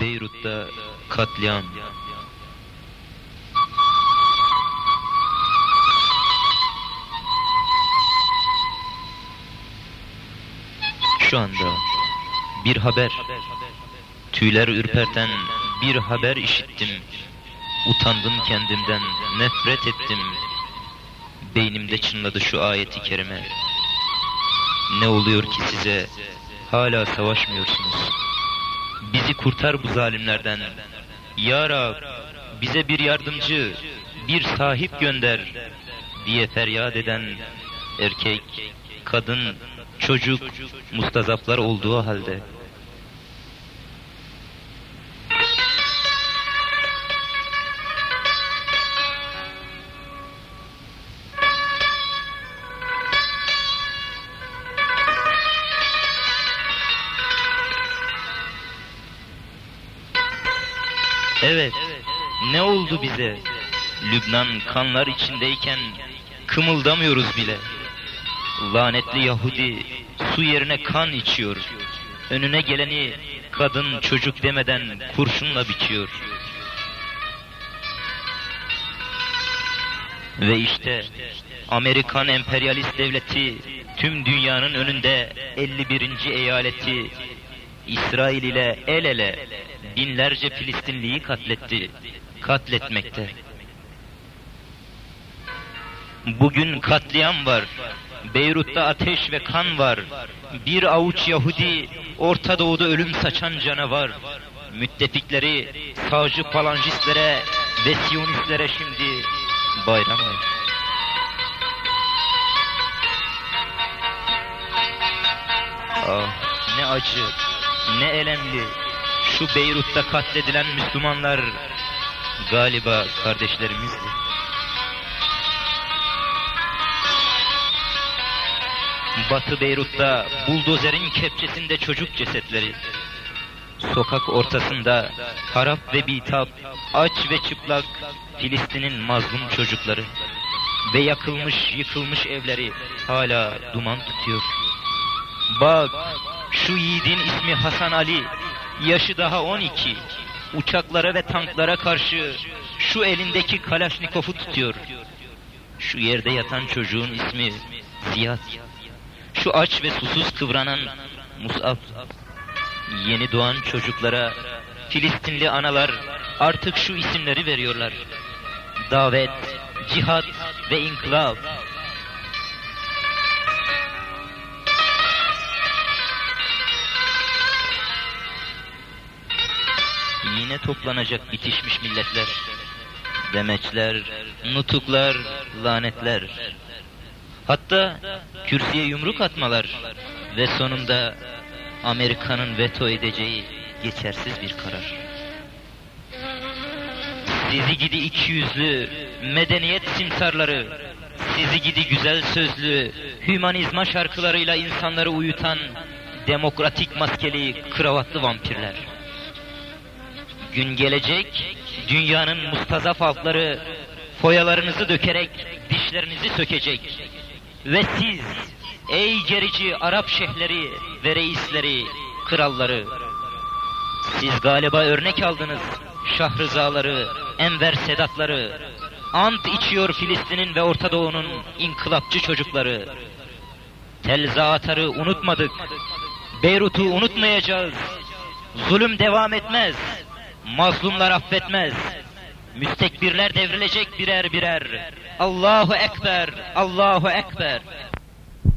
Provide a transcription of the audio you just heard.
Beyrut'ta katliam. Şu anda bir haber, tüyler ürperten bir haber işittim. Utandım kendimden, nefret ettim. Beynimde çınladı şu ayeti kerime. Ne oluyor ki size, hala savaşmıyorsunuz. Bizi kurtar bu zalimlerden. Ya Rab, bize bir yardımcı, bir sahip gönder diye feryat eden erkek, kadın, çocuk, mustazaplar olduğu halde. Evet, ne oldu bize? Lübnan kanlar içindeyken kımıldamıyoruz bile. Lanetli Yahudi su yerine kan içiyor. Önüne geleni kadın çocuk demeden kurşunla biçiyor. Ve işte Amerikan emperyalist devleti tüm dünyanın önünde 51. eyaleti İsrail ile el ele binlerce Filistinliyi katletti, katletmekte. Bugün katliam var. Beyrut'ta ateş ve kan var. Bir avuç Yahudi Orta Doğu'da ölüm saçan canavar. Müttefikleri sağcı falancistlere ve siyonistlere şimdi bayram var. Ah ne acı, ne elemli. Şu Beyrut'ta katledilen Müslümanlar galiba kardeşlerimizdi. Batı Beyrut'ta buldozerin kepçesinde çocuk cesetleri. Sokak ortasında harap ve bitap, aç ve çıplak Filistin'in mazlum çocukları. Ve yakılmış yıkılmış evleri hala duman tutuyor. Bak şu yiğidin ismi Hasan Ali, yaşı daha 12. Uçaklara ve tanklara karşı şu elindeki Kalaşnikov'u tutuyor. Şu yerde yatan çocuğun ismi Ziyad. Şu aç ve susuz kıvranan Mus'ab. Yeni doğan çocuklara Filistinli analar artık şu isimleri veriyorlar. Davet, cihat ve inkılap. Yine toplanacak bitişmiş milletler. Demeçler, nutuklar, lanetler. Hatta kürsüye yumruk atmalar ve sonunda Amerika'nın veto edeceği geçersiz bir karar. Sizi gidi iki yüzlü, medeniyet simsarları, sizi gidi güzel sözlü, hümanizma şarkılarıyla insanları uyutan, demokratik maskeli, kravatlı vampirler. Gün gelecek, dünyanın mustazaf halkları, foyalarınızı dökerek dişlerinizi sökecek. Ve siz, ey gerici Arap şehleri ve reisleri, kralları, siz galiba örnek aldınız Şahrızaları, Enver Sedatları, ant içiyor Filistin'in ve Orta Doğu'nun inkılapçı çocukları. Tel Zaatar'ı unutmadık, Beyrut'u unutmayacağız. Zulüm devam etmez, mazlumlar affetmez. Müstekbirler devrilecek birer birer. Allahu Ekber, Allahu Ekber.